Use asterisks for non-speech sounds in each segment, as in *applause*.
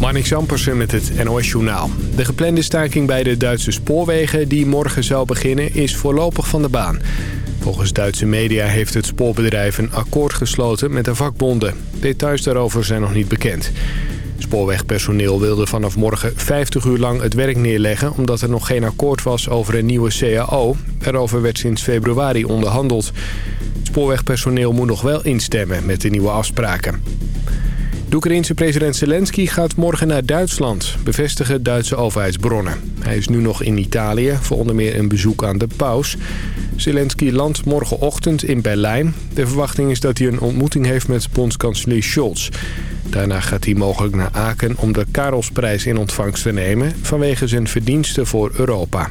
Marnik Zampersen met het NOS-journaal. De geplande staking bij de Duitse spoorwegen die morgen zou beginnen is voorlopig van de baan. Volgens Duitse media heeft het spoorbedrijf een akkoord gesloten met de vakbonden. Details daarover zijn nog niet bekend. Spoorwegpersoneel wilde vanaf morgen 50 uur lang het werk neerleggen... omdat er nog geen akkoord was over een nieuwe CAO. Erover werd sinds februari onderhandeld. Spoorwegpersoneel moet nog wel instemmen met de nieuwe afspraken. De Oekraïense president Zelensky gaat morgen naar Duitsland, bevestigen Duitse overheidsbronnen. Hij is nu nog in Italië voor onder meer een bezoek aan de paus. Zelensky landt morgenochtend in Berlijn. De verwachting is dat hij een ontmoeting heeft met bondskanselier Scholz. Daarna gaat hij mogelijk naar Aken om de Karelsprijs in ontvangst te nemen... vanwege zijn verdiensten voor Europa.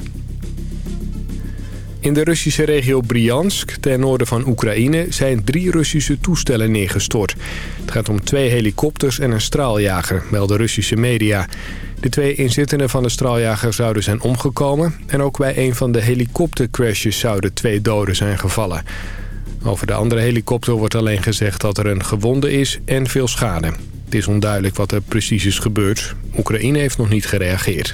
In de Russische regio Bryansk, ten noorden van Oekraïne, zijn drie Russische toestellen neergestort. Het gaat om twee helikopters en een straaljager, melden Russische media. De twee inzittenden van de straaljager zouden zijn omgekomen... en ook bij een van de helikoptercrashes zouden twee doden zijn gevallen. Over de andere helikopter wordt alleen gezegd dat er een gewonde is en veel schade. Het is onduidelijk wat er precies is gebeurd. Oekraïne heeft nog niet gereageerd.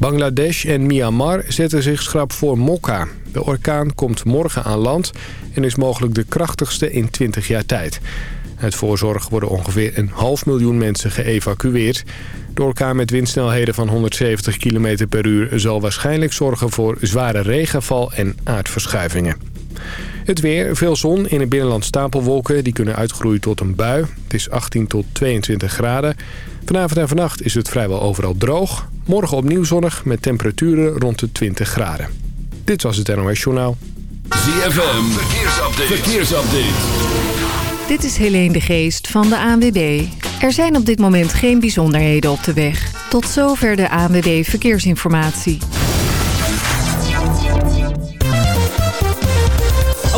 Bangladesh en Myanmar zetten zich schrap voor Mokka. De orkaan komt morgen aan land en is mogelijk de krachtigste in 20 jaar tijd. Uit voorzorg worden ongeveer een half miljoen mensen geëvacueerd. De orkaan met windsnelheden van 170 km per uur zal waarschijnlijk zorgen voor zware regenval en aardverschuivingen. Het weer, veel zon, in het binnenland stapelwolken. Die kunnen uitgroeien tot een bui. Het is 18 tot 22 graden. Vanavond en vannacht is het vrijwel overal droog. Morgen opnieuw zonnig met temperaturen rond de 20 graden. Dit was het NOS Journaal. ZFM, verkeersupdate. verkeersupdate. Dit is Helene de Geest van de ANWB. Er zijn op dit moment geen bijzonderheden op de weg. Tot zover de ANWB Verkeersinformatie.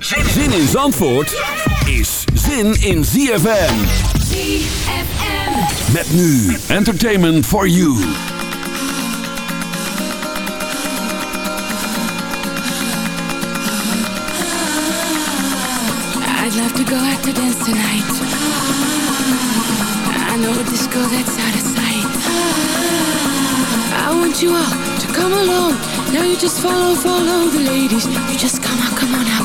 Zin in Zandvoort is zin in ZFM. ZFM. Met nu Entertainment for You. I'd love to go out to dance tonight. I know a disco that's out of sight. I want you all to come along. Now you just follow, follow the ladies. You just come on, come on now,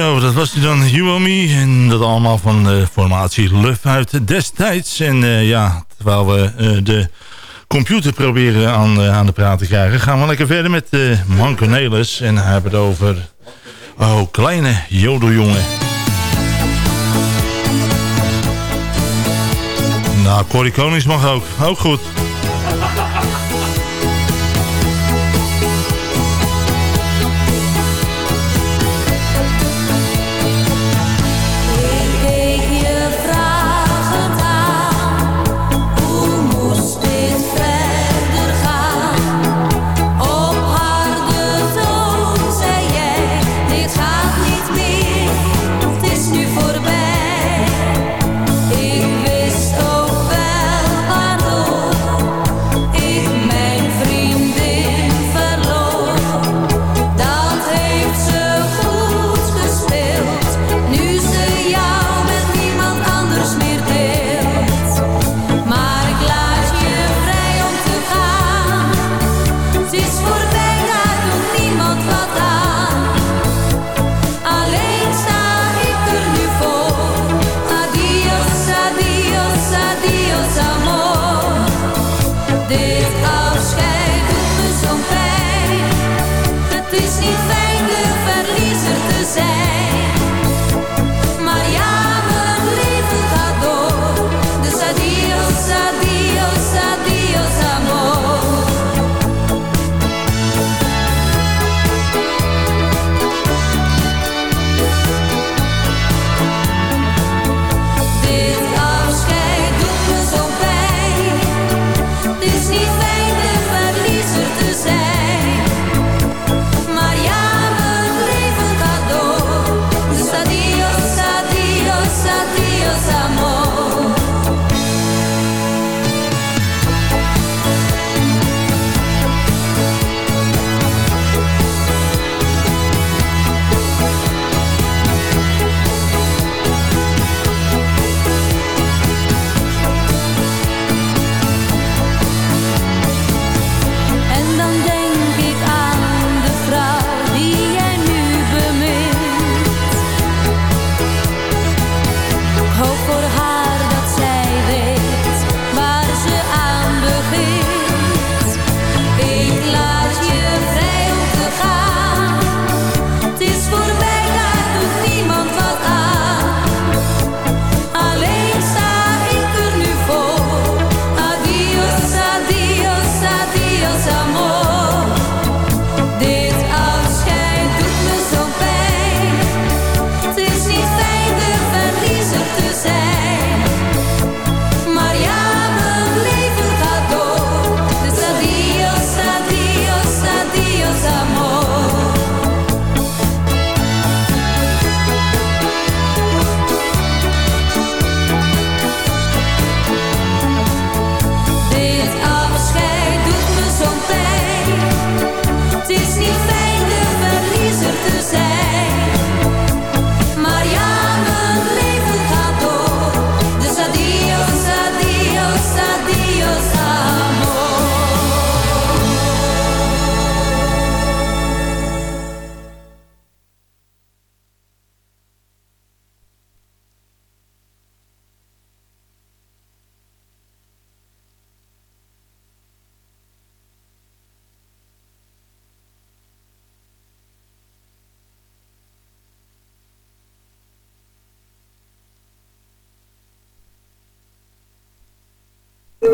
Zo, dat was dan You Me. En dat allemaal van de formatie Luf uit destijds. En uh, ja, terwijl we uh, de computer proberen aan, uh, aan de praat te krijgen... gaan we lekker verder met uh, Cornelis. En hebben het over... Oh, kleine jodeljongen. Nou, Corrie Konings mag ook. Ook goed.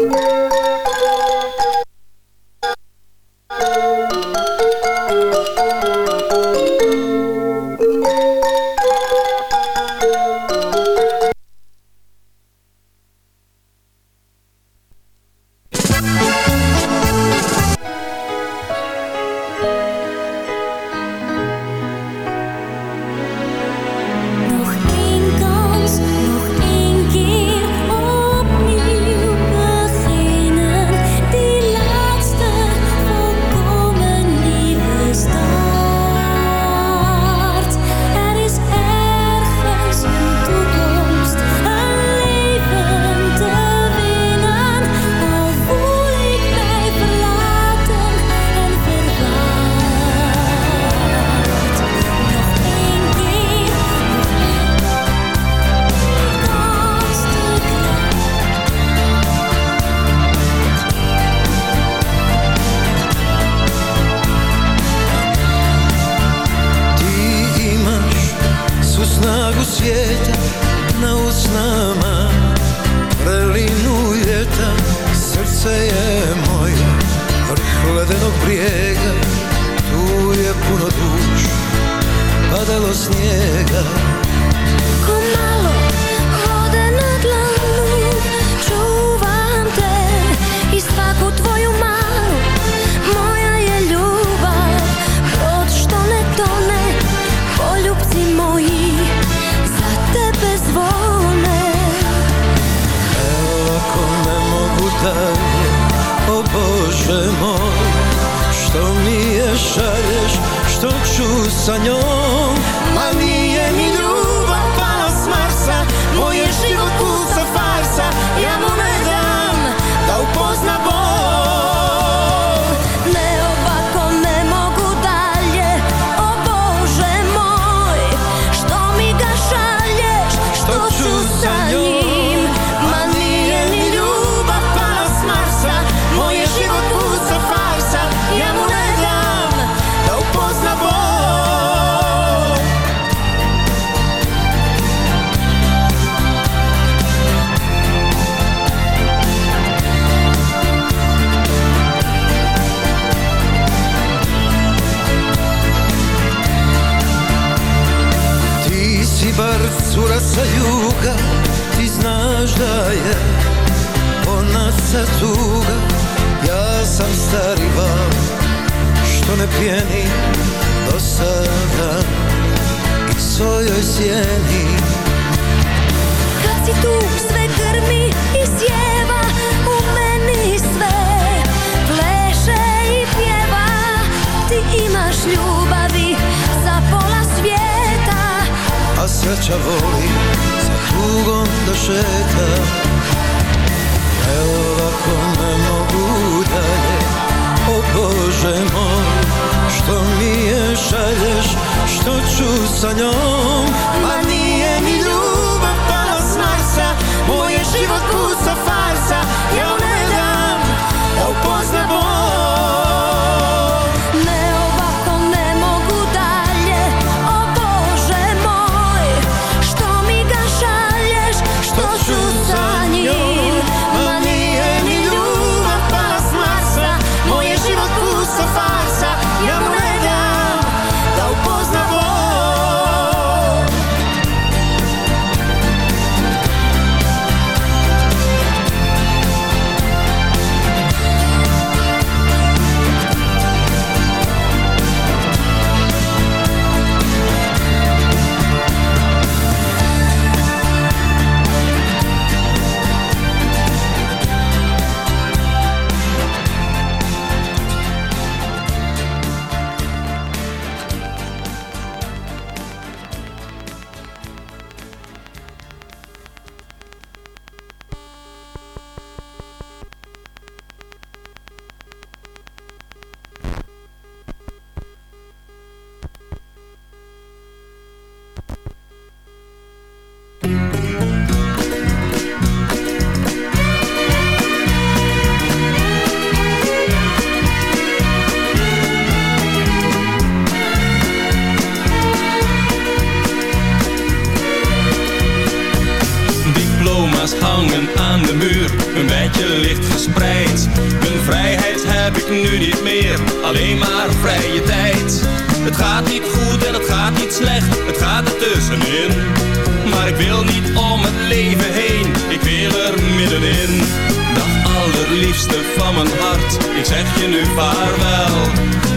Thank you. soñó sa tuga Ja sam stari val Što ne pjeni do sada I svojoj sjeni. Kad si tu sve grmi i sjeva U meni sve pleše i pjeva. Ti imaš ljubavi za pola svijeta. A sreća voli sa tugom da šeta. Evo konem obudale O Boże mój, što mi je šalješ, što ću sa njom,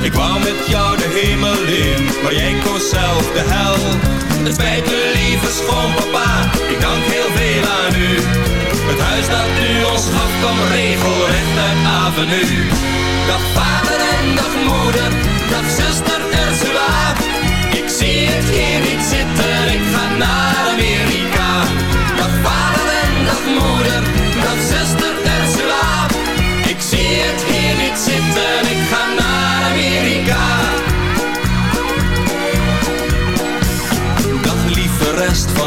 Ik wou met jou de hemel in, maar jij koos zelf de hel. Het spijt me lieve schoonpapa, ik dank heel veel aan u. Het huis dat u ons gaf kwam regelrecht uit avenue. Dag vader en dag moeder, dag zuster Ursula. Ik zie het hier niet zitten, ik ga naar Amerika. Dag vader en dag moeder,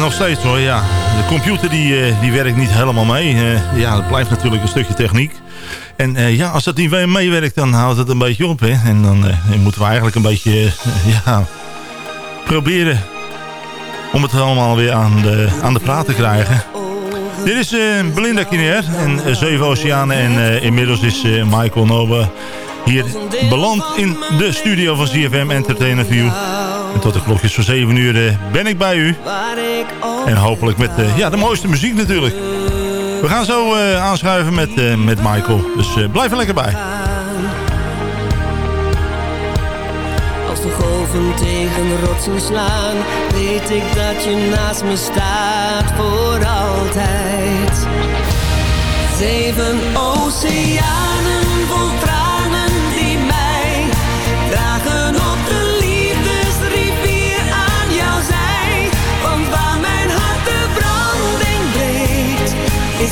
Nog steeds hoor, ja. De computer die, eh, die werkt niet helemaal mee. Eh, ja, het blijft natuurlijk een stukje techniek. En eh, ja, als dat niet meewerkt, dan houdt het een beetje op. Hè? En dan moeten we eigenlijk een beetje *laughs* ja, proberen om het allemaal weer aan de, aan de praat te krijgen. Dit is Belinda Kiner en Zeven Oceanen. En inmiddels is Michael Nobe hier beland in de studio van CFM Entertainer View. En tot de klokjes van 7 uur eh, ben ik bij u. En hopelijk met uh, ja, de mooiste muziek natuurlijk. We gaan zo uh, aanschuiven met, met Michael. Dus blijf er lekker bij. Als de golven tegen rotsen slaan, weet ik dat je naast me staat voor altijd. Zeven oceanen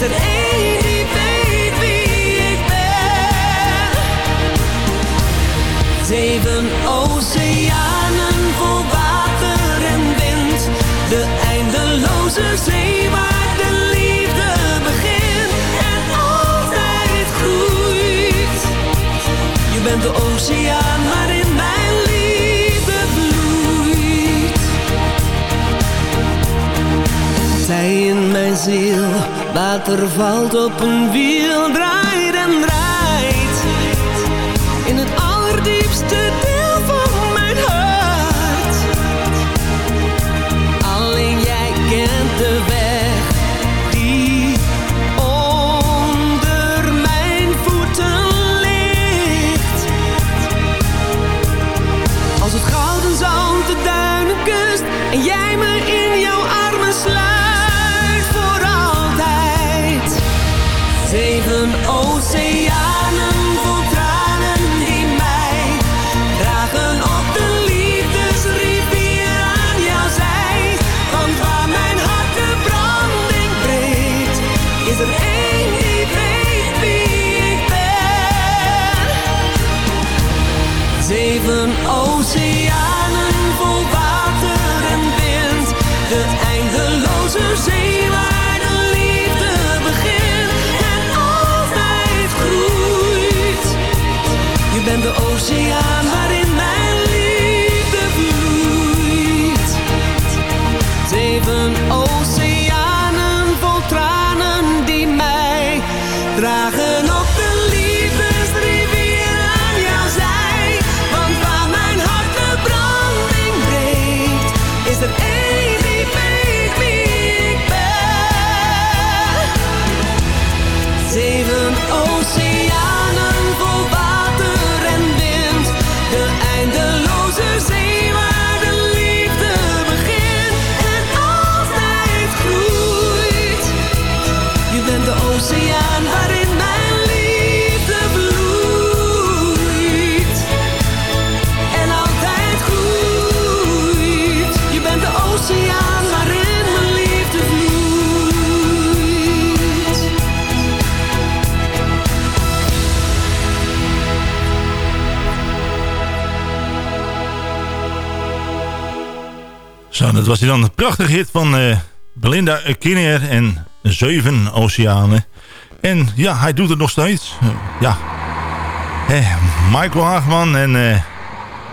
is er één die weet wie ik ben. Zeven oceanen vol water en wind, de eindeloze zee waar de liefde begint en altijd groeit. Je bent de oceaan waarin mijn liefde bloeit. Zij in mijn ziel, water valt op een wiel, draait Zo, dat was dan. Een prachtige hit van eh, Belinda Kinnear en Zeven Oceanen. En ja, hij doet het nog steeds. Ja. Eh, Michael Haagman en eh,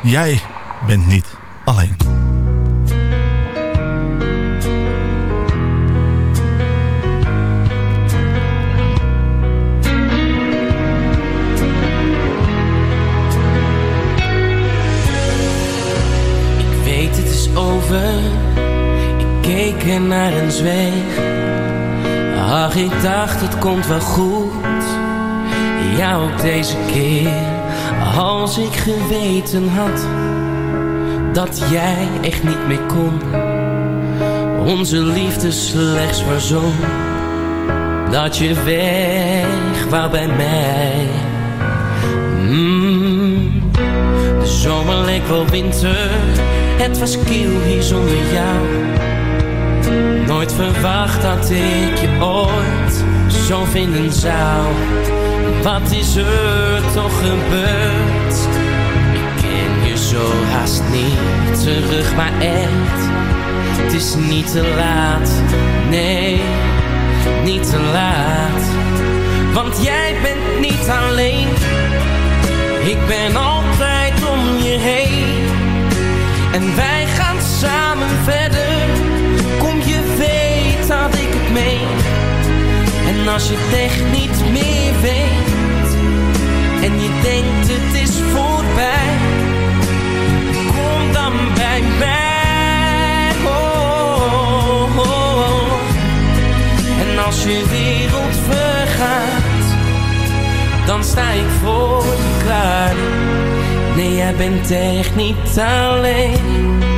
jij bent niet alleen. Ik weet het is over. Ik keek er naar en zweeg. Ach, ik dacht het komt wel goed. Ja, ook deze keer. Als ik geweten had dat jij echt niet meer kon. Onze liefde slechts verzon. Dat je weg wou bij mij. Mm. De zomer leek wel winter, het was kil hier zonder jou. Nooit verwacht dat ik je ooit zo vinden zou. Wat is er toch gebeurd? Ik ken je zo haast niet terug, maar echt. Het is niet te laat, nee, niet te laat. Want jij bent niet alleen, ik ben altijd om je heen. En wij En als je het echt niet meer weet, en je denkt het is voorbij, kom dan bij mij. Oh, oh, oh. En als je wereld vergaat, dan sta ik voor je klaar. Nee, jij bent echt niet alleen.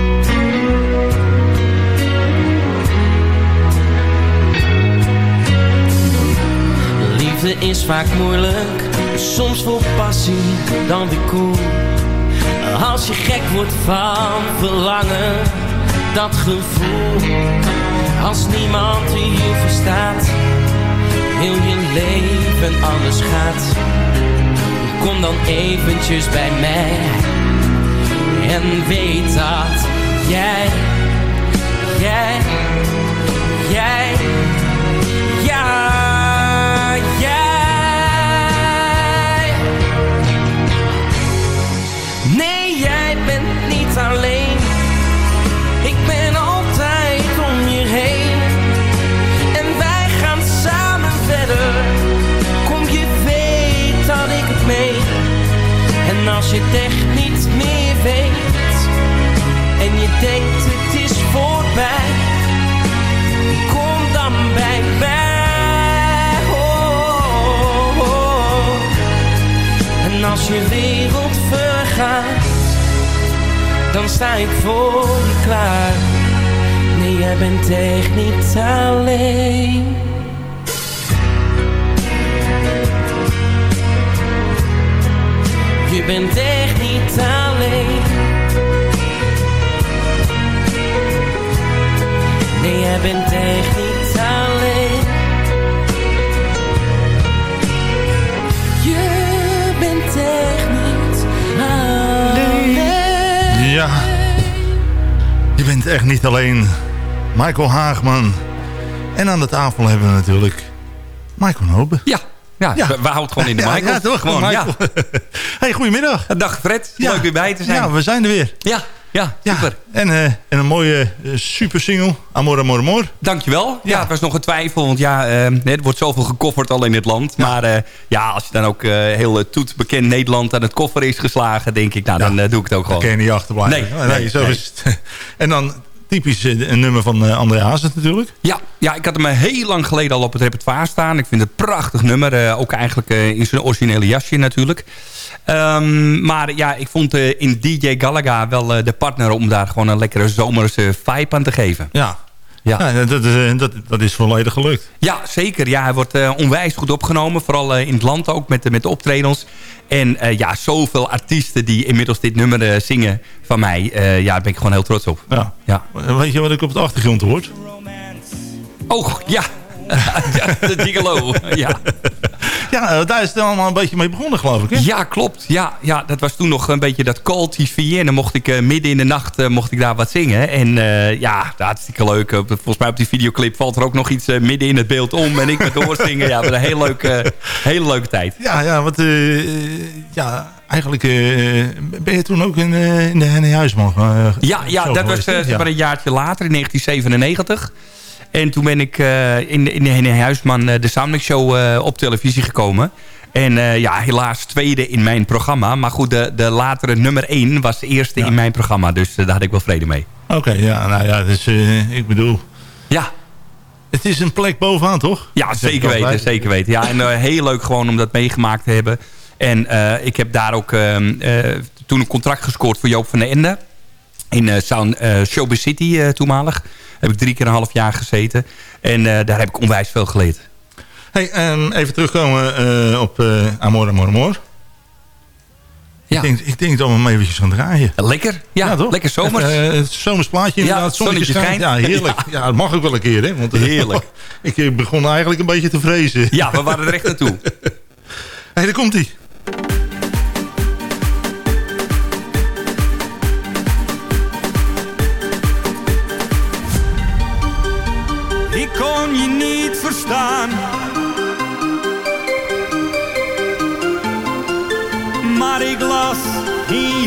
Is vaak moeilijk, soms vol passie, dan weer cool. Als je gek wordt van verlangen, dat gevoel. Als niemand je verstaat, heel je leven anders gaat. Kom dan eventjes bij mij en weet dat jij, jij, als je het echt niet meer weet. En je denkt het is voorbij. Kom dan bij mij. Oh, oh, oh. En als je wereld vergaat, dan sta ik voor je klaar. Nee, jij bent echt niet alleen. Bent echt niet alleen. Nee, jij bent echt niet alleen. Je bent echt niet alleen. Ja, je bent echt niet alleen. Michael Haagman. En aan de tafel hebben we natuurlijk Michael Nobe. Ja, ja, Ja. We, we houden het gewoon in de Michael. ja, toch? Gewoon, ja. *laughs* Hey, goedemiddag. Dag Fred, leuk weer bij te zijn. Ja, we zijn er weer. Ja, ja, super. en, eh, en een mooie eh, super single. Amor, amor, amor. Dankjewel. Ja, Ja. het was nog een twijfel, want ja, eh, er wordt zoveel gekofferd al in het land. Maar ja, als je dan ook heel toet bekend Nederland aan het koffer is geslagen, denk ik, nou, dan doe ik het ook gewoon. kun je niet achterblijven. Nee, nee, zo nee. is het. *laughs* En dan typisch eh, een nummer van uh, André Hazes natuurlijk. Ja, ja, ik had hem eh, heel lang geleden al op het repertoire staan. Ik vind het een prachtig nummer. eh, ook eigenlijk eh, in zijn originele jasje natuurlijk. Ehm, maar ja, ik vond eh, in DJ Galaga wel eh, de partner om daar gewoon een lekkere zomerse vibe aan te geven. Ja. Ja. Ja, dat, is, eh, dat, dat is volledig gelukt. Ja, zeker. Ja, hij wordt eh, onwijs goed opgenomen. Vooral eh, in het land ook met, de- met de optredens. En ja, zoveel artiesten die inmiddels dit nummer zingen van mij. ja, daar ben ik gewoon heel trots op. Ja. Ja. Weet je wat ik op de achtergrond hoor? Oh, ja. *laughs* Ja, de gigolo. Ja. *laughs* Ja, eh, daar is het allemaal een beetje mee begonnen geloof ik. Hè? ja, klopt. Ja, ja, dat was toen nog een beetje dat call TV. En dan mocht ik eh, midden in de nacht eh, mocht ik daar wat zingen. En eh, ja, hartstikke leuk. Volgens mij op die videoclip valt er ook nog iets midden in het beeld om. En ik met doorzingen. Ja, wat een hele leuke, hele leuke tijd. Ja, ja, want ja, eigenlijk ben je toen ook in, in de Henny Huisman Ja, ja dat was geweest, maar een jaartje later, in 1997. En toen ben ik eh, in, in, in Huisman eh, de Soundmix Show eh, op televisie gekomen. En ja, helaas tweede in mijn programma. Maar goed, de, de latere nummer één was de eerste Ja. in mijn programma. Dus daar had ik wel vrede mee. Oké, ja, nou ja, dus ik bedoel, Ja, het is een plek bovenaan toch? ja Dat zeker weten, zeker weten. Ja, en heel leuk gewoon om dat meegemaakt te hebben. En ik heb daar ook ehm, eh, toen een contract gescoord voor Joop van der Ende. In eh Sound, eh, Showbiz City eh, toenmalig. Heb ik drie keer een half jaar gezeten. En daar heb ik onwijs veel geleerd. Hey, ehm, even terugkomen op Amor, Amor, Amor. Ja. Ik, denk, ik denk dat we hem eventjes gaan draaien. Lekker, ja, toch? lekker zomers. Even, het zomersplaatje inderdaad. Ja, het zonnetje schijnt. Ja, heerlijk. Ja. dat mag ook wel een keer, hè? Want, Heerlijk. *laughs* ik begon eigenlijk een beetje te vrezen. ja, we waren er echt naartoe. *laughs* hey, daar komt hij.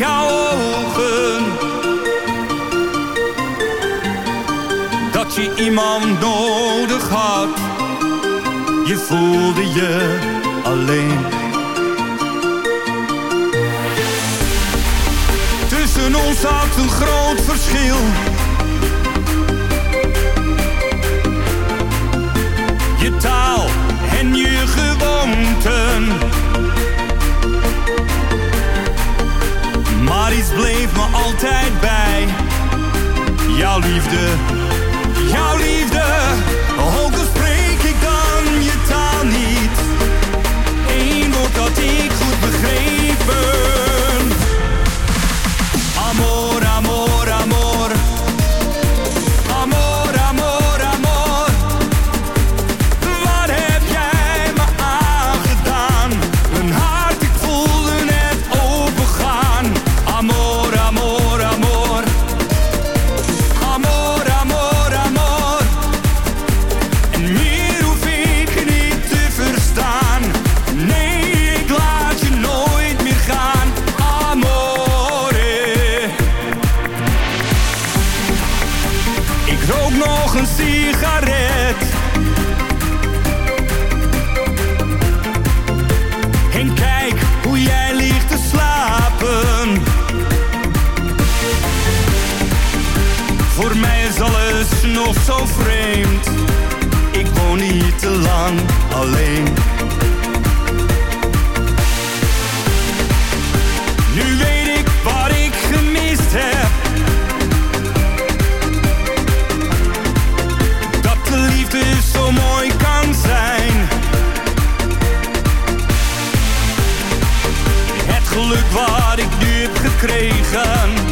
Jouw dat je iemand nodig had. Je voelde je alleen. Tussen ons zat een groot verschil. Je taal en je gewoonten. Bleef me altijd bij. Jouw liefde, En kijk hoe jij ligt te slapen. Voor mij is alles nog zo vreemd. Ik woon niet te lang alleen. Het geluk wat ik nu heb gekregen.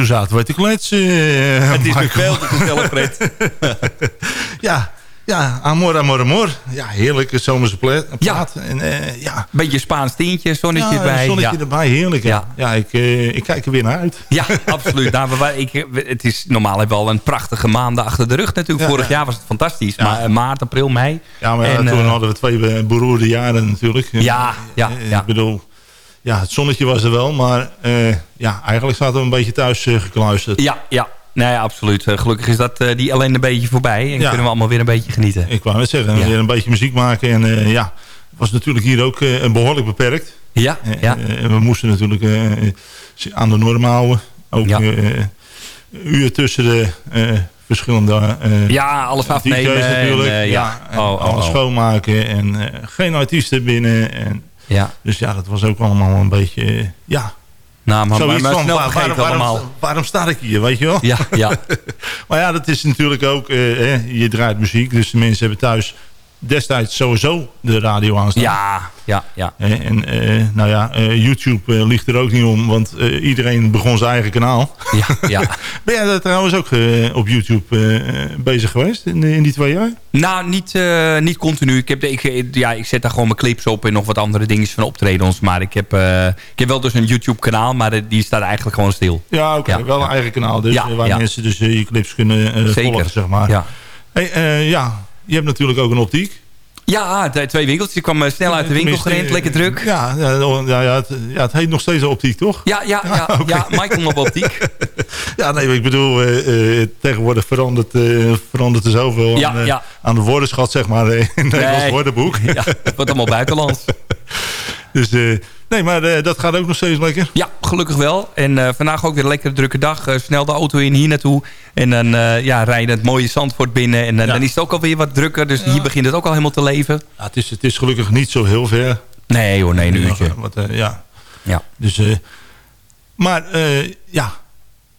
Toen zaten we te kletsen. Het is me Michael. veel te Fred. *laughs* ja, ja, amor, amor, amor. Ja, heerlijke zomerse pla- Ja. plaat. En, eh, ja, Beetje Spaans tintje, zonnetje ja, erbij. zonnetje ja. erbij, heerlijk. Ja, Ja. ik, eh, ik kijk er weer naar uit. Ja, *laughs* absoluut. Nou, we- ik, het is normaal hebben we al een prachtige maanden achter de rug natuurlijk. Vorig ja. jaar was het fantastisch. Ja. Maar eh, maart, april, mei. Ja, maar En, toen eh, hadden we twee eh, beroerde jaren natuurlijk. Ja, ja, Eh, ja. Ik bedoel, ja, het zonnetje was er wel, maar eh, ja, eigenlijk zaten we een beetje thuis eh, gekluisterd. Ja, ja. Nee, absoluut. Eh, Gelukkig is dat die alleen een beetje voorbij. En Ja. kunnen we allemaal weer een beetje genieten. Ik wou net zeggen, Ja. weer een beetje muziek maken. En ja, het was natuurlijk hier ook eh, behoorlijk beperkt. Ja, ja. we moesten natuurlijk aan de norm houden. Ook Ja. uur tussen de verschillende ja, alles afnemen. En, natuurlijk. ja, Oh, oh, alles oh. schoonmaken en geen artiesten binnen. En, Ja. dus ja, dat was ook allemaal een beetje... eh, ja, Nou, maar, maar, zoiets maar van, waar- waarom, waarom, waarom sta ik hier, weet je wel? Ja, ja. *laughs* Maar ja, dat is natuurlijk ook... eh, hè, je draait muziek, dus de mensen hebben thuis destijds sowieso de radio aanstaan. Ja, ja, ja. En eh, nou ja, eh, YouTube eh, ligt er ook niet om, want iedereen begon zijn eigen kanaal. Ja, ja. *laughs* Ben jij daar trouwens ook op YouTube bezig geweest in, in die twee jaar? Nou, niet, niet continu. Ik, heb de, ik, ja, ik zet daar gewoon mijn clips op en nog wat andere dingetjes van optredens. Maar ik heb, ik heb wel dus een YouTube kanaal, maar die staat eigenlijk gewoon stil. Ja, oké. Ja, wel ja. een eigen kanaal, dus, waar mensen dus je clips kunnen volgen, zeg maar. Ja. Hey, eh, ja, je hebt natuurlijk ook een optiek. Ja, twee winkeltjes. Ik kwam eh, snel uit de winkel gerend, lekker druk. Ja, ja, ja, ja, het, ja, het heet nog steeds optiek, toch? Ja, ja, ja, *laughs* ja, Michael op optiek. *laughs* Ja, nee, ik bedoel, eh, eh, tegenwoordig verandert, verandert er zoveel Ja, aan, aan de woordenschat, zeg maar, *laughs* in het Nederlands woordenboek. Ja, het wordt allemaal buitenlands. Dus, nee, maar eh, dat gaat ook nog steeds lekker. Ja, gelukkig wel. En eh, vandaag ook weer een lekkere drukke dag. Eh, snel de auto in hier naartoe. En dan eh, ja, rijden het mooie Zandvoort binnen. En Ja. dan is het ook alweer wat drukker. Dus hier begint het ook al helemaal te leven. Ja, het, is, het is gelukkig niet zo heel ver. Nee hoor, nee, een uurtje. Wat, ja. Ja. Dus, eh, maar eh, ja,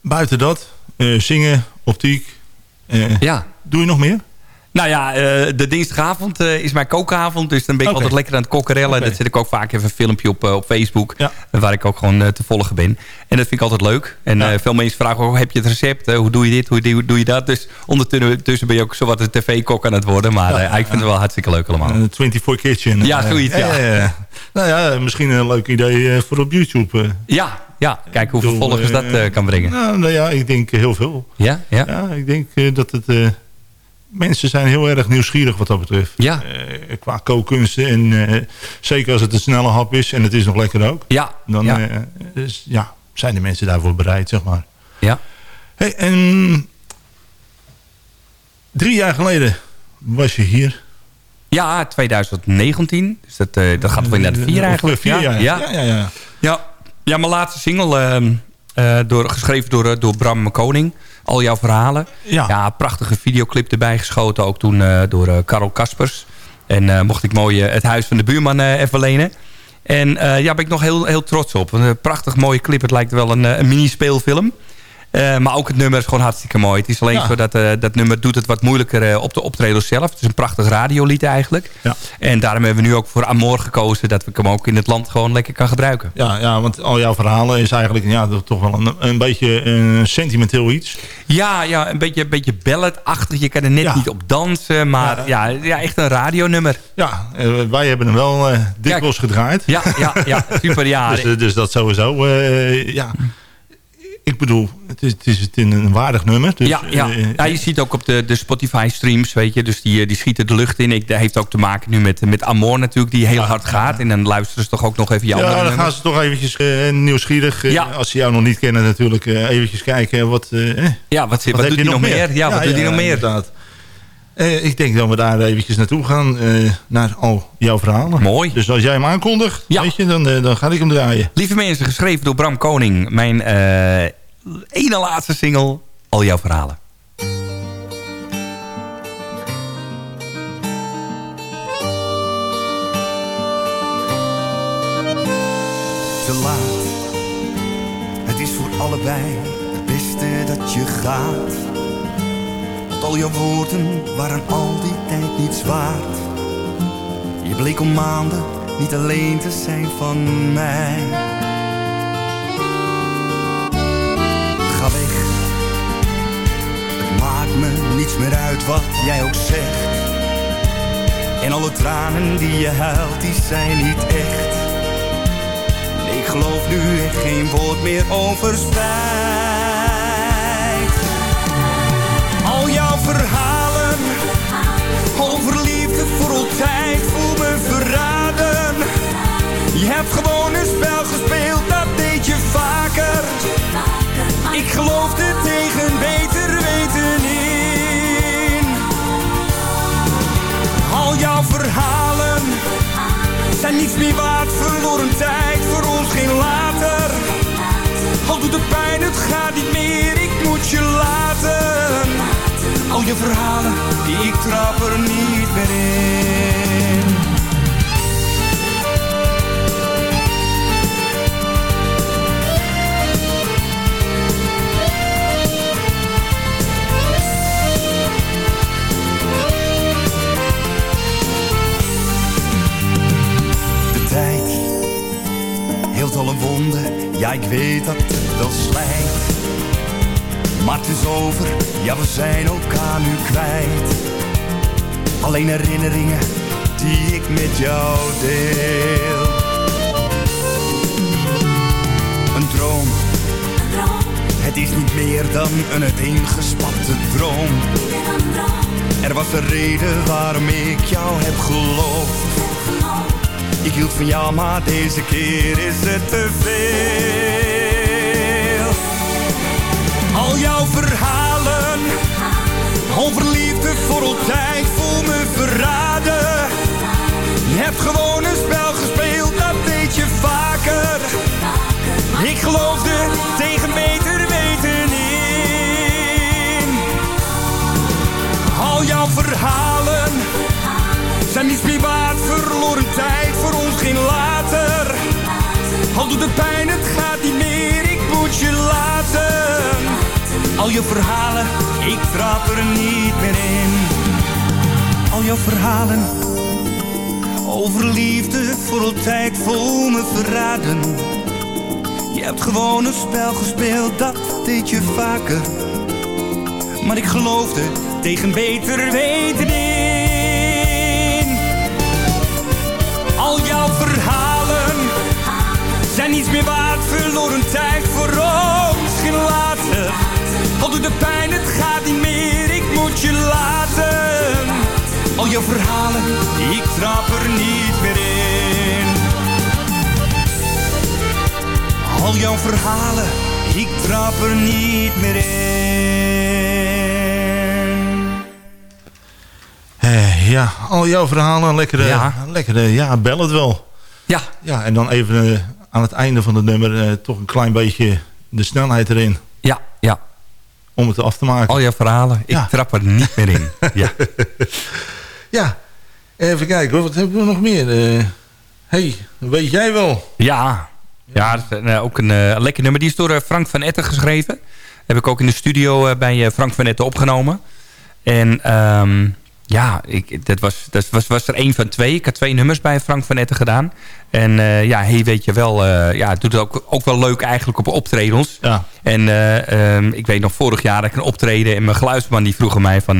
buiten dat, eh, zingen, optiek. eh, Ja. Doe je nog meer? Nou ja, eh, de dinsdagavond eh, is mijn kookavond. Dus dan ben ik altijd lekker aan het kokkerellen. Oké. Dat zet ik ook vaak even een filmpje op, eh, op Facebook. Ja. Waar ik ook gewoon te volgen ben. En dat vind ik altijd leuk. En Ja. veel mensen vragen ook, heb je het recept? Hoe doe je dit? Hoe, doe- je dat? Dus ondertussen ben je ook zowat een tv-kok aan het worden. Maar Ja. ik vind het wel hartstikke leuk allemaal. Eh, 24 Kitchen. Ja, zoiets, ja. nou ja, misschien een leuk idee voor op YouTube. Ja, ja. Kijk hoeveel volgers dat kan brengen. Nou, nou ja, ik denk heel veel. Ja, ja. Ja, ik denk dat het... mensen zijn heel erg nieuwsgierig wat dat betreft. Ja. Eh, qua kookkunsten. En eh, zeker als het een snelle hap is en het is nog lekker ook. Ja, Dan ja. eh, dus, ja, zijn de mensen daarvoor bereid, zeg maar. ja. Hey, en drie jaar geleden was je hier. Ja, 2019. Dus dat, dat gaat wel naar de vier eigenlijk. Vier ja, jaar. Ja. Ja, ja, ja. Ja, ja mijn laatste single, ehm, eh, door, geschreven door, door Bram Koning. Al jouw verhalen. Ja. prachtige videoclip erbij geschoten. Ook toen eh, door eh Karel Kaspers. En eh, mocht ik mooi het huis van de buurman even lenen. En ja, ben ik nog heel, heel trots op. Een prachtig mooie clip. Het lijkt wel een, een mini-speelfilm. Eh, maar ook het nummer is gewoon hartstikke mooi. Het is alleen Ja. zo dat eh, dat nummer doet het wat moeilijker eh, op de optreden zelf. Het is een prachtig radiolied eigenlijk. Ja. En daarom hebben we nu ook voor Amor gekozen... dat ik hem ook in het land gewoon lekker kan gebruiken. Ja, ja, want al jouw verhalen is eigenlijk ja, toch wel een, een beetje een sentimenteel iets. Ja, ja een beetje, een beetje balladachtig. Je kan er net Ja. niet op dansen. Maar ja, ja, echt een radionummer. Ja, wij hebben hem wel eh dikwijls gedraaid. Ja, ja, ja super. Ja, *laughs* Dus, dus dat sowieso. ja. Ik bedoel, het is, het is een waardig nummer. Dus, ja, ja. eh, ja, je ziet ook op de, de Spotify streams, weet je. Dus die, eh, die schieten de lucht in. Ik, dat heeft ook te maken nu met, met Amor natuurlijk, die heel hard gaat. En dan luisteren ze toch ook nog even je ja, dan gaan ze toch eventjes eh, nieuwsgierig, eh, Ja. als ze jou nog niet kennen natuurlijk, eh, eventjes kijken wat, eh, eh, Ja, wat, wat, heb doet hij nog meer? Ja, wat doet hij nog meer? inderdaad. Eh, ik denk dat we daar eventjes naartoe gaan, eh, naar al jouw verhalen. Mooi. Dus als jij hem aankondigt, Ja. weet je, dan, eh, dan ga ik hem draaien. Lieve mensen, geschreven door Bram Koning. Mijn eh ene laatste single, Al jouw verhalen. te laat. Het is voor allebei het beste dat je gaat. Want al jouw woorden waren al die tijd niets waard. Je bleek om maanden niet alleen te zijn van mij. Ga weg. Het maakt me niets meer uit wat jij ook zegt. En alle tranen die je huilt, die zijn niet echt. Ik geloof nu echt geen woord meer over spijt. Al jouw verhalen over liefde voor altijd voel me verraden. Je hebt gewoon een spel Ik geloofde tegen beter weten in. Al jouw verhalen zijn niets meer waard, verloren tijd, voor ons geen later. Al doet de pijn, het gaat niet meer, ik moet je laten. Al je verhalen, ik trap er niet meer in. Weet dat het wel slijt. Maar het is over, ja we zijn elkaar nu kwijt. Alleen herinneringen die ik met jou deel. Een droom, het is niet meer dan een uiteengespatte droom. Er was een reden waarom ik jou heb geloofd. Ik hield van jou, maar deze keer is het te veel. Al jouw verhalen over liefde voor altijd voel me verraden. Je hebt gewoon een spel gespeeld, dat deed je vaker. Ik geloofde tegen beter weten in. Al jouw verhalen niets meer verloren tijd, voor ons geen laat. doet het pijn, het gaat niet meer, ik moet je laten. Al je verhalen, ik trap er niet meer in. Al jouw verhalen, over liefde voor altijd vol me verraden. Je hebt gewoon een spel gespeeld, dat deed je vaker. Maar ik geloofde tegen beter weten in. Zijn niets meer waard, verloren tijd voor ons geen later. Al doet de pijn, het gaat niet meer, ik moet je laten. Al jouw verhalen, ik trap er niet meer in. Al jouw verhalen, ik trap er niet meer in. Eh, ja, al jouw verhalen, lekkere, Ja. lekkere ja, bel het wel. Ja. Ja, en dan even eh, aan het einde van het nummer eh, toch een klein beetje de snelheid erin. Ja, ja. Om het af te maken. Al jouw verhalen, ik Ja. trap er niet meer in. *laughs* Ja. Ja, even kijken hoor, wat hebben we nog meer? Eh hey, weet jij wel? Ja, ja eh, ook een lekker nummer. Die is door Frank van Etten geschreven. Heb ik ook in de studio bij Frank van Etten opgenomen. En ehm, ja, ik, dat, was, dat was, was er één van twee. Ik had twee nummers bij Frank van Etten gedaan. En eh, ja, hey, weet je wel, eh, ja, het doet het ook, ook wel leuk eigenlijk op optredens. Ja. En eh, ehm, ik weet nog vorig jaar dat ik een optreden en mijn geluidsman die vroeg aan mij van...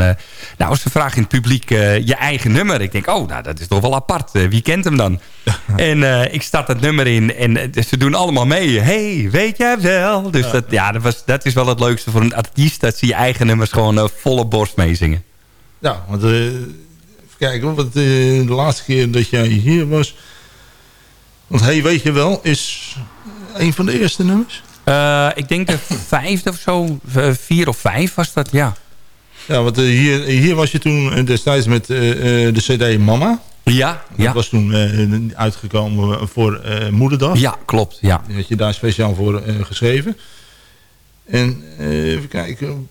nou, ze vragen in het publiek je eigen nummer. Ik denk, oh, nou, dat is toch wel apart. Wie kent hem dan? *laughs* en ik start dat nummer in en ze doen allemaal mee. hey, weet jij wel? Dus Dat, ja, dat, was, dat is wel het leukste voor een artiest... dat ze je eigen nummers gewoon volle borst meezingen. Ja, want eh, even kijken want eh, de laatste keer dat jij hier was... Want hey, weet je wel, is een van de eerste nummers. Eh, ik denk de *coughs* vijfde of zo, vier of vijf was dat, ja. Ja, want hier, hier was je toen destijds met de cd Mama. Ja, Dat ja. was toen uitgekomen voor Moederdag. Ja, klopt, ja. Die had je daar speciaal voor geschreven. En even kijken.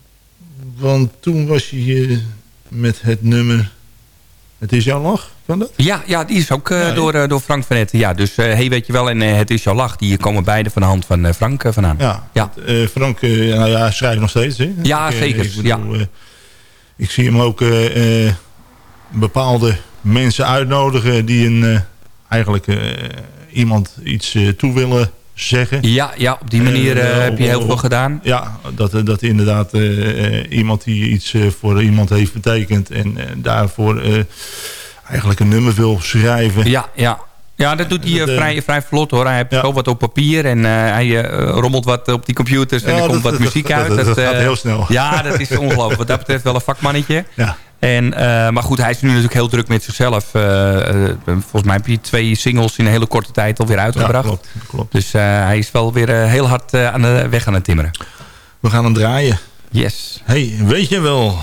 Want toen was je hier met het nummer... Het is jouw lach, kan dat? Ja, ja die is ook eh, Ja, door, eh, door Frank van Etten. Ja, dus eh, hey, weet je wel, en Het is jouw lach. Die komen beide van de hand van Frank vandaan. Ja, Ja. want, Frank ja, nou ja, schrijft nog steeds. Hè? Ja, Ik, zeker, Ik, bedoel, ja. ik zie hem ook bepaalde mensen uitnodigen... die een, eigenlijk iemand iets toe willen zeggen. Ja, ja, op die manier eh, Eh, heb je heel veel gedaan. Ja, dat, eh, dat inderdaad iemand die iets voor iemand heeft betekend... en daarvoor eigenlijk een nummer wil schrijven. Ja, ja. Ja, dat doet hij Dat, vrij, vrij vlot hoor. Hij heeft ja. zo wat op papier en hij rommelt wat op die computers en Ja, er komt dat- wat muziek uit. dat- dat gaat heel snel. Ja, dat is ongelooflijk. Wat dat betreft wel een vakmannetje. Ja. En, eh, maar goed, hij is nu natuurlijk heel druk met zichzelf. Eh, eh, volgens mij heb je twee singles in een hele korte tijd alweer uitgebracht. klopt, klopt. Dus hij is wel weer heel hard aan de weg aan het timmeren. We gaan hem draaien. Yes. hey, weet je wel...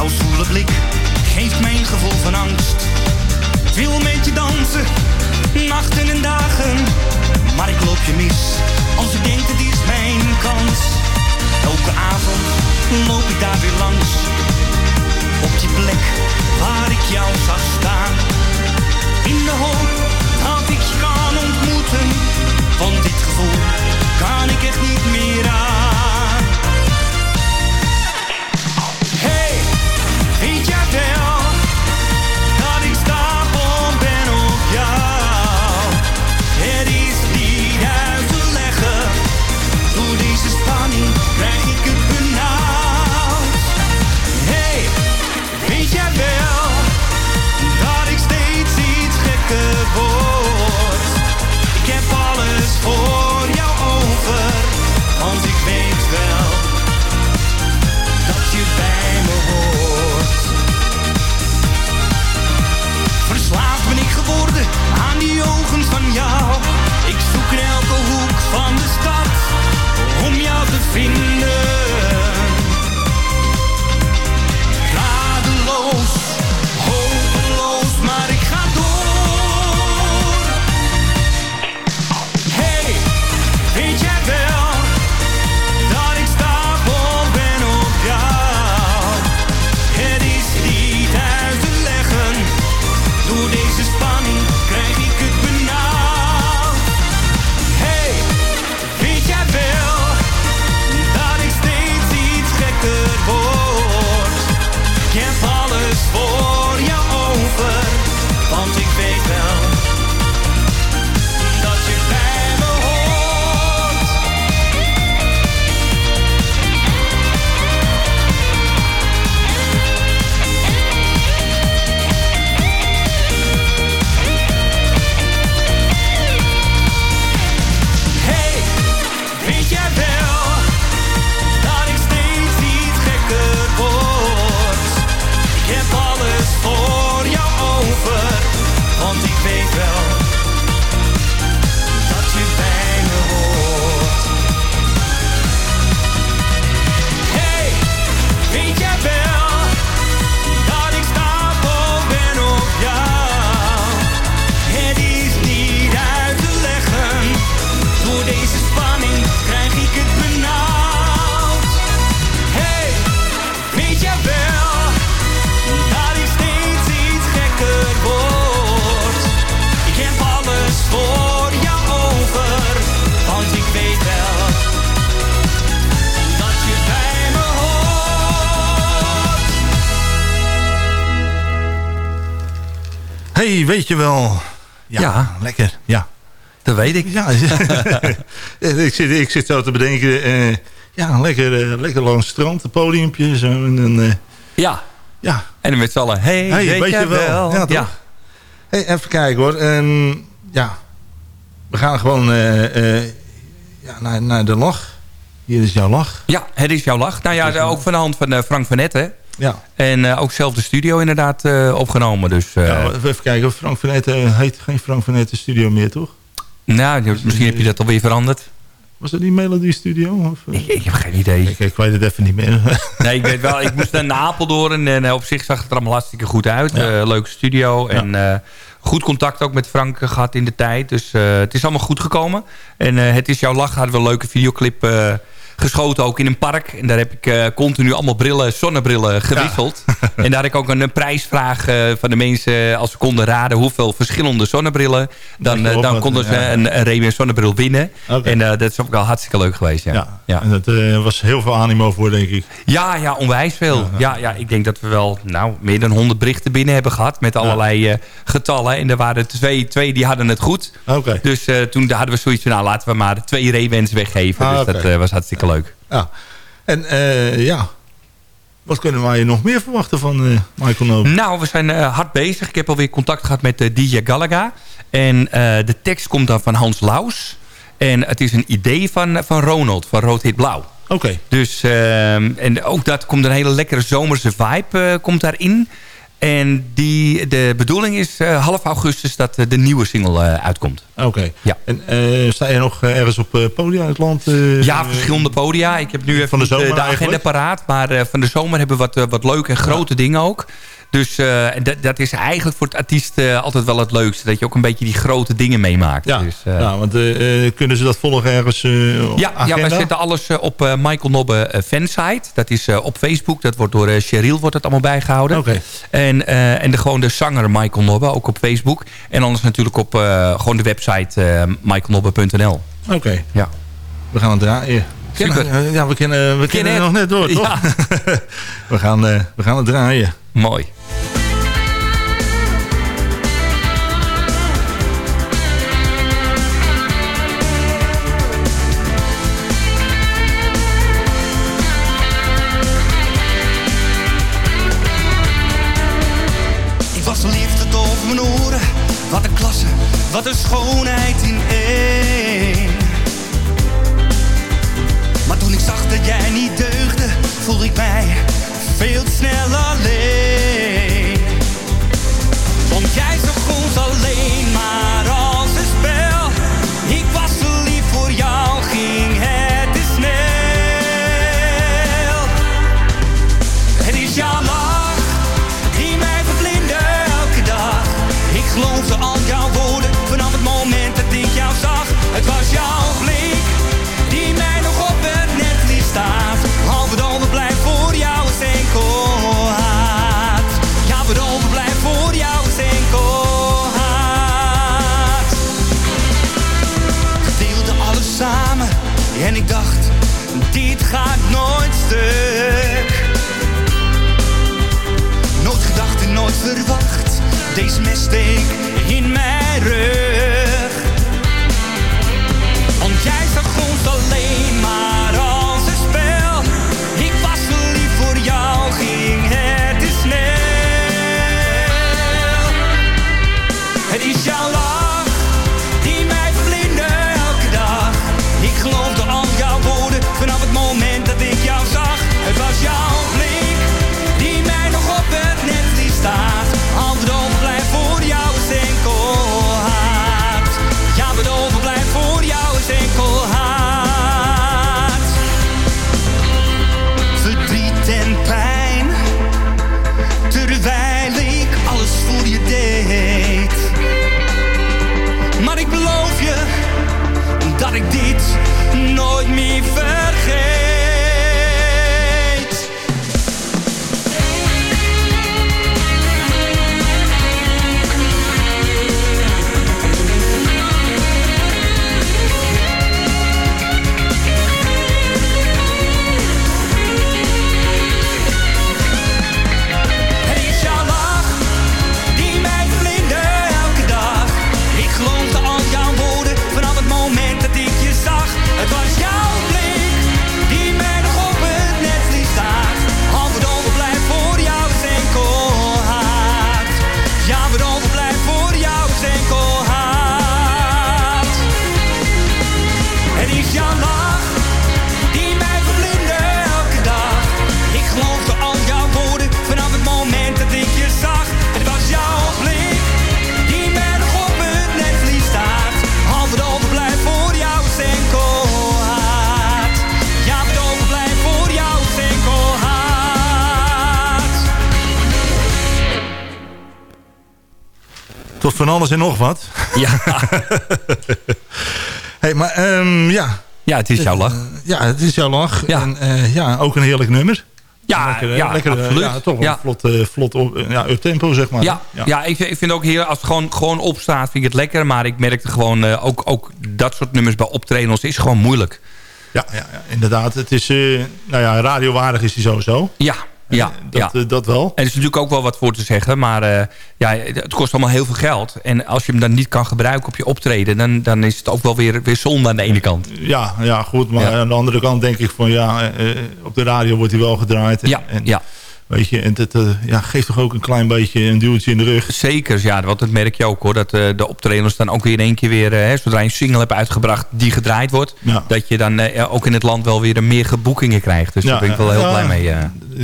Jouw zwoele blik geeft mij een gevoel van angst. Wil met je dansen, nachten en dagen. Maar ik loop je mis als ik denk het is mijn kans. Elke avond loop ik daar weer langs. Op die plek waar ik jou zag staan. In de hoop dat ik je kan ontmoeten. Want dit gevoel kan ik echt niet meer aan. Weet je wel... Ja, Ja. lekker. Ja. Dat weet ik. *laughs* Ja, ik, zit, ik zit zo te bedenken... eh, ja, lekker, eh, lekker langs het strand, een podiumpje. Zo, en eh, Ja. ja, En dan met z'n allen, hey, Hey, weet, je wel. Ja, ja. Hey, even kijken hoor. En, ja, we gaan gewoon ja, naar, naar de lach. Hier is jouw lach. Ja, het is jouw lach. Nou ja, ook van de hand van Frank van Netten. Ja. En eh, ook zelf de studio inderdaad eh, opgenomen. Dus, eh, ja even kijken. Frank van Etten heet geen Frank van Studio meer, toch? nou, misschien heb je dat alweer veranderd. Was dat die Melody Studio? Of? Ik, ik heb geen idee. ik, ik weet het even niet meer. *laughs* Nee, ik weet wel, ik moest naar Apeldoorn en op zich zag het er allemaal hartstikke goed uit. Ja. Leuke studio en goed contact ook met Frank eh, gehad in de tijd. Dus het is allemaal goed gekomen. En het is jouw lach, hadden we een leuke videoclip geschoten ook in een park. En daar heb ik eh, continu allemaal brillen, zonnebrillen gewisseld. *laughs* En daar had ik ook een, eh, prijsvraag eh, van de mensen, als ze konden raden hoeveel verschillende zonnebrillen. Dan, dan konden ze ja. een, een Ray-Ban zonnebril winnen. En dat is ook wel hartstikke leuk geweest. Ja, ja. ja. En dat was heel veel animo voor, denk ik. Ja, ja, onwijs veel. Ja, ja, ik denk dat we wel nou, meer dan 100 berichten binnen hebben gehad. Met allerlei getallen. En er waren twee, twee die hadden het goed. Oké. Dus toen hadden we zoiets van, nou laten we maar twee Ray-Bans weggeven. Ah, dus dat was hartstikke leuk. Ja. En eh, ja, wat kunnen wij nog meer verwachten van eh, Michael Noble? Nou, we zijn eh, hard bezig. Ik heb alweer contact gehad met DJ Galaga. En eh, de tekst komt dan van Hans Laus. En het is een idee van, van Ronald, van Rood Hit Blauw. Oké. Dus, ehm, en ook dat komt een hele lekkere zomerse vibe eh, komt daarin. En die, de bedoeling is eh, half augustus dat eh, de nieuwe single eh, uitkomt. Oké. Ja. En sta je nog ergens op podia in het land? Ja, verschillende podia. Ik heb nu even Van de zomer de agenda paraat. Maar van de zomer hebben we wat, wat leuke en grote dingen ook. Dus eh, dat, dat is eigenlijk voor het artiest eh, altijd wel het leukste. Dat je ook een beetje die grote dingen meemaakt. Ja, Dus, eh, ja want kunnen ze dat volgen ergens Ja, ja, wij zetten alles op Michael Nobbe fansite. Dat is op Facebook. Dat wordt door eh, Cheryl wordt het allemaal bijgehouden. Oké. En, en de, gewoon de zanger Michael Nobbe, ook op Facebook. En anders natuurlijk op gewoon de website michaelnobbe.nl. Oké, Ja. we gaan het draaien. Kennen- ja, we kennen, we kennen het. nog net door, toch? Ja. *laughs* we, gaan, we gaan het draaien. Mooi. Wat een schoonheid in één. Maar toen ik zag dat jij niet deugde, voelde ik mij veel te gaat nooit stuk. Nooit gedacht en nooit verwacht. Deze mes steek in mijn rug. Tot van alles en nog wat. Ja. *laughs* hey, maar ehm, ja. Ja, het is jouw lach. ja, het is jouw lach. Ja. En eh, ja, ook een heerlijk nummer. Ja, lekker, eh, ja, lekker, eh, absoluut. Ja, toch wel Ja. vlot, eh, vlot op, eh, ja, tempo zeg maar. Ja, ja. ik, vind- ik vind ook heel, als het gewoon, gewoon opstaat, vind ik het lekker. Maar ik merkte gewoon, eh, ook, ook dat soort nummers bij optredens is gewoon moeilijk. Ja, ja, ja, inderdaad. Het is, eh, nou ja, radiowaardig is hij sowieso. Ja, ja, dat, ja. eh, dat wel. En er is natuurlijk ook wel wat voor te zeggen. Maar eh, ja, het kost allemaal heel veel geld. En als je hem dan niet kan gebruiken op je optreden... dan, dan is het ook wel weer, weer zonde aan de ene kant. Ja, ja goed. Maar Ja. aan de andere kant denk ik van ja, eh, eh, op de radio wordt hij wel gedraaid. En, Ja, en, ja. Weet je, en het eh, ja, geeft toch ook een klein beetje een duwtje in de rug. Zeker, ja, want dat merk je ook hoor. Dat eh, de optredens dan ook weer in één keer weer... eh, hè, zodra je een single hebt uitgebracht die gedraaid wordt... Ja. dat je dan ook in het land wel weer meer geboekingen krijgt. Dus Ja, daar ben ik wel heel blij mee.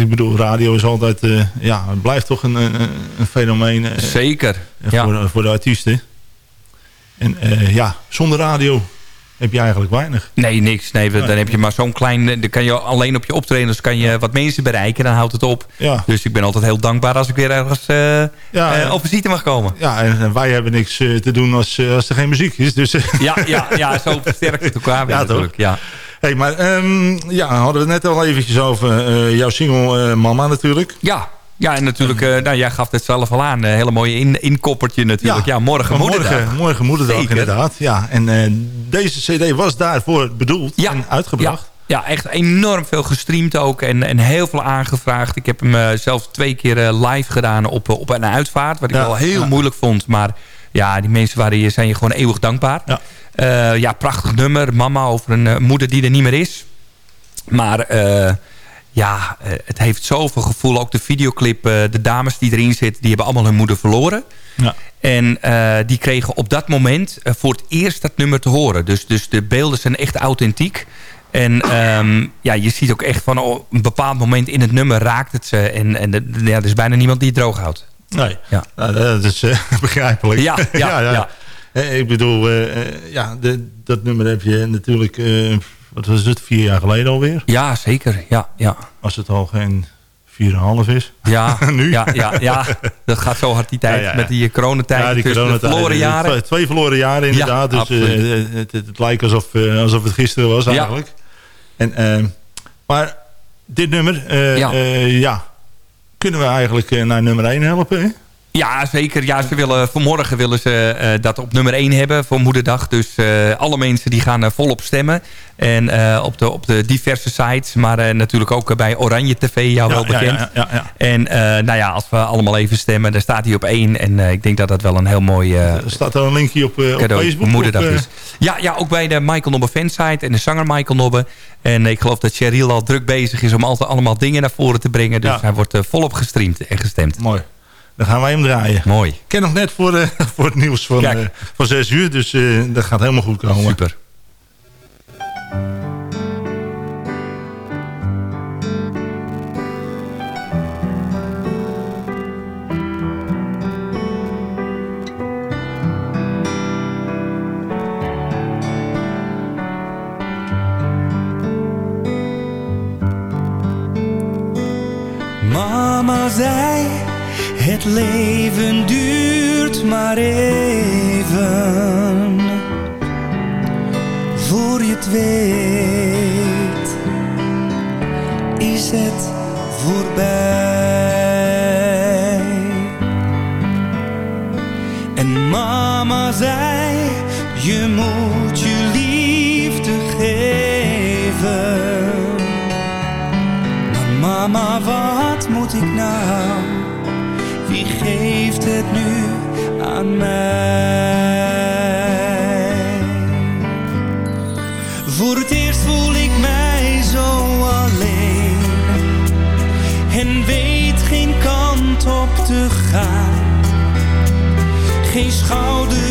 Ik bedoel, radio is altijd, ja, het blijft toch een, een, een fenomeen Zeker, voor, voor de artiesten. En ja, zonder radio heb je eigenlijk weinig. Nee, niks. Nee, dan heb je maar zo'n klein... Dan kan je alleen op je optredens kan je wat mensen bereiken. Dan houdt het op. Ja. Dus ik ben altijd heel dankbaar als ik weer ergens eh Ja, eh, ja. op visite mag komen. Ja, en, en wij hebben niks eh, te doen als, eh, als er geen muziek is. Dus, Ja, ja, ja zo *laughs* versterkt het elkaar weer Ja, natuurlijk. toch? Ja. hey, maar ehm, ja, hadden we het net al eventjes over eh, jouw single eh, Mama natuurlijk. Ja. Ja, en natuurlijk, eh, nou, jij gaf het zelf al aan. Een hele mooie in, inkoppertje natuurlijk. Ja, morgen moederdag. Morgen, morgen moederdag Zeker. inderdaad. Ja, en eh, deze cd was daarvoor bedoeld Ja, en uitgebracht. Ja, ja, echt enorm veel gestreamd ook. En, en heel veel aangevraagd. Ik heb hem eh, zelf twee keer live gedaan op, op een uitvaart. Wat ik wel heel moeilijk vond. Maar ja, die mensen waren hier, zijn je gewoon eeuwig dankbaar. Ja. Ja, prachtig nummer. Mama over een moeder die er niet meer is. Maar eh, ja, eh, het heeft zoveel gevoel. Ook de videoclip, eh, de dames die erin zitten... die hebben allemaal hun moeder verloren. Ja. En eh, die kregen op dat moment voor het eerst dat nummer te horen. Dus, dus de beelden zijn echt authentiek. En ehm, ja, je ziet ook echt van oh, een bepaald moment in het nummer raakt het ze. En, en ja, er is bijna niemand die het droog houdt. Nee, Ja. nou, dat is *laughs* begrijpelijk. Ja, ja, *laughs* ja. Ik bedoel, ja, de, dat nummer heb je natuurlijk, wat was het, vier jaar geleden alweer? Ja, zeker. Ja, ja. Als het al geen 4,5 is. Ja, *laughs* Nu? Ja, ja, ja, dat gaat zo hard die tijd. Ja, ja, ja. Met die coronatijd. Ja, die coronatijd. verloren jaren. Twee, twee verloren jaren inderdaad. Ja, dus eh, absoluut. het, het, het lijkt alsof, eh, alsof het gisteren was Ja. eigenlijk. En, eh, maar dit nummer, eh, Ja. kunnen we eigenlijk eh, naar nummer 1 helpen? Hè? Ja, zeker. Ja, ze willen, vanmorgen willen ze eh, dat op nummer 1 hebben voor Moederdag. Dus eh, alle mensen die gaan eh, volop stemmen. En op, de, op de diverse sites. Maar natuurlijk ook bij Oranje TV, jou wel Ja, bekend. ja, ja. En nou ja, als we allemaal even stemmen, dan staat hij op 1. En ik denk dat dat wel een heel mooi staat er een linkje op, op Facebook. Moederdag op, is. Ja, ja, ook bij de Michael Nobbe fansite en de zanger Michael Nobbe. En ik geloof dat Cheryl al druk bezig is om altijd allemaal dingen naar voren te brengen. Dus hij wordt volop gestreamd en gestemd. Mooi. Dan gaan wij hem draaien. Mooi. Ik ken nog net voor, eh, *laughs* voor het nieuws van, eh, van 6 uur. Dus eh, dat gaat helemaal goed komen. Super. Mama zei, het leven duurt maar even. Voor je het weet, is het voorbij. En mama zei, je moet Voor het eerst voel ik mij zo alleen. En weet geen kant op te gaan. Geen schouder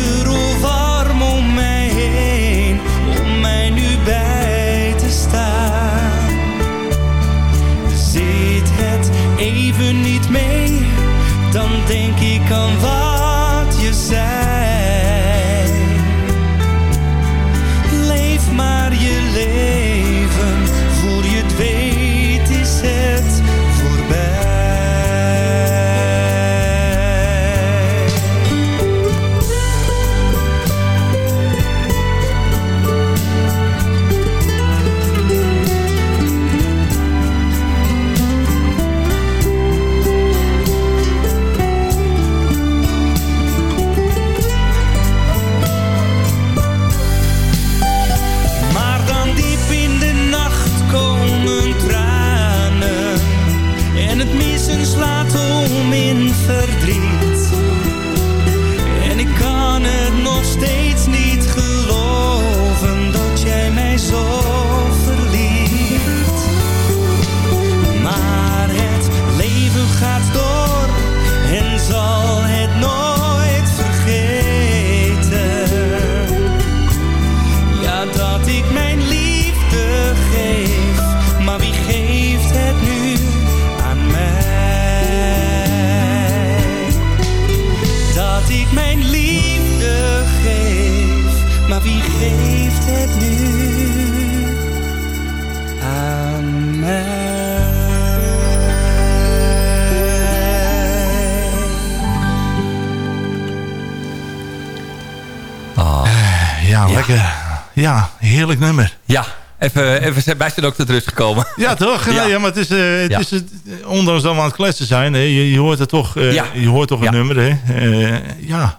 even bij zijn ook tot rust gekomen. Ja, toch? Ja, maar het is, eh, het Ja. is het, ondanks dat we aan het kletsen zijn, hè, je, je hoort het toch, eh, Ja. je hoort toch een nummer, hè? Eh, ja,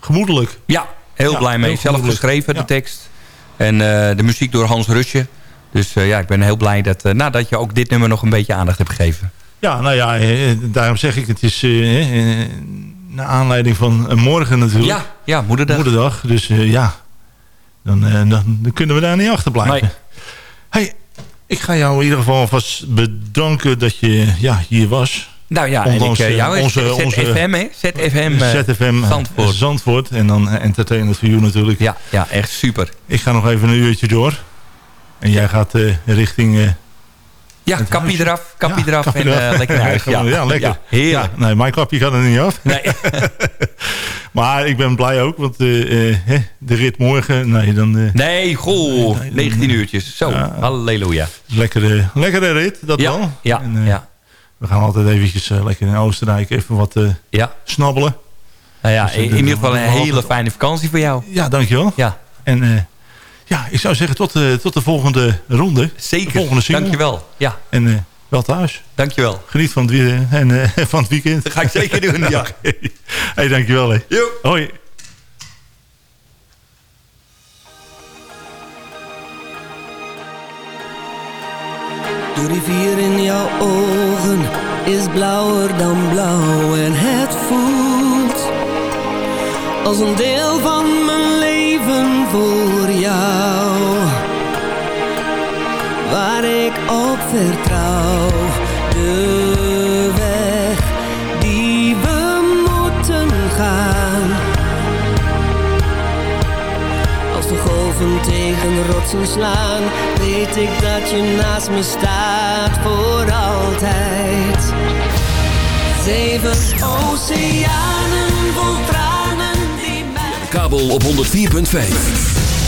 gemoedelijk. Ja, heel blij mee. heel Zelf geschreven, de tekst. En eh, de muziek door Hans Rusje. Dus eh, ja, ik ben heel blij dat, eh, nou, dat je ook dit nummer nog een beetje aandacht hebt gegeven. Ja, nou ja, eh, daarom zeg ik, het is eh, eh, naar aanleiding van eh, morgen natuurlijk. Ja, ja, moederdag. Moederdag. Dus eh, ja, dan, eh, dan, dan kunnen we daar niet achterblijven. Nee. Ik ga jou in ieder geval vast bedanken dat je ja, hier was. Nou ja, en ik, eh, eh, jou onze- onze- ZFM, hè? ZFM, eh, ZFM Zandvoort. Zandvoort. En dan Entertainment for You natuurlijk. Ja, ja, echt super. Ik ga nog even een uurtje door. En jij gaat richting... Ja, kappie eraf, kappie Ja, eraf kappie en eraf. eh, lekker naar huis. Ja, ja, lekker. Ja, nee, mijn kapje gaat er niet af. Nee. *laughs* maar ik ben blij ook, want eh, eh, de rit morgen, nee, dan... Nee, goh, 19 uurtjes. Zo, Ja. halleluja. lekkere, lekkere rit, dat wel. ja, En, ja. We gaan altijd eventjes lekker in Oostenrijk even wat snabbelen. Nou ja, Dus, in, de- in ieder geval een de- de- hele fijne vakantie voor jou. Ja, dankjewel. Ja, En ja, ik zou zeggen tot, de tot de volgende ronde. De zeker. volgende single. Dankjewel. Ja, En eh, wel thuis. dankjewel. Geniet van het, wie- en, eh, *laughs* van het weekend. Dat ga ik zeker doen, *laughs* ja. Oké. Hey, dankjewel. Hè. Jo. Hoi. De rivier in jouw ogen is blauwer dan blauw en het voelt als een deel van mijn leven voor Waar ik op vertrouw, de weg die we moeten gaan. Als de golven tegen rotsen slaan, weet ik dat je naast me staat voor altijd. Zeven oceanen vol tranen. Kabel op 104.5.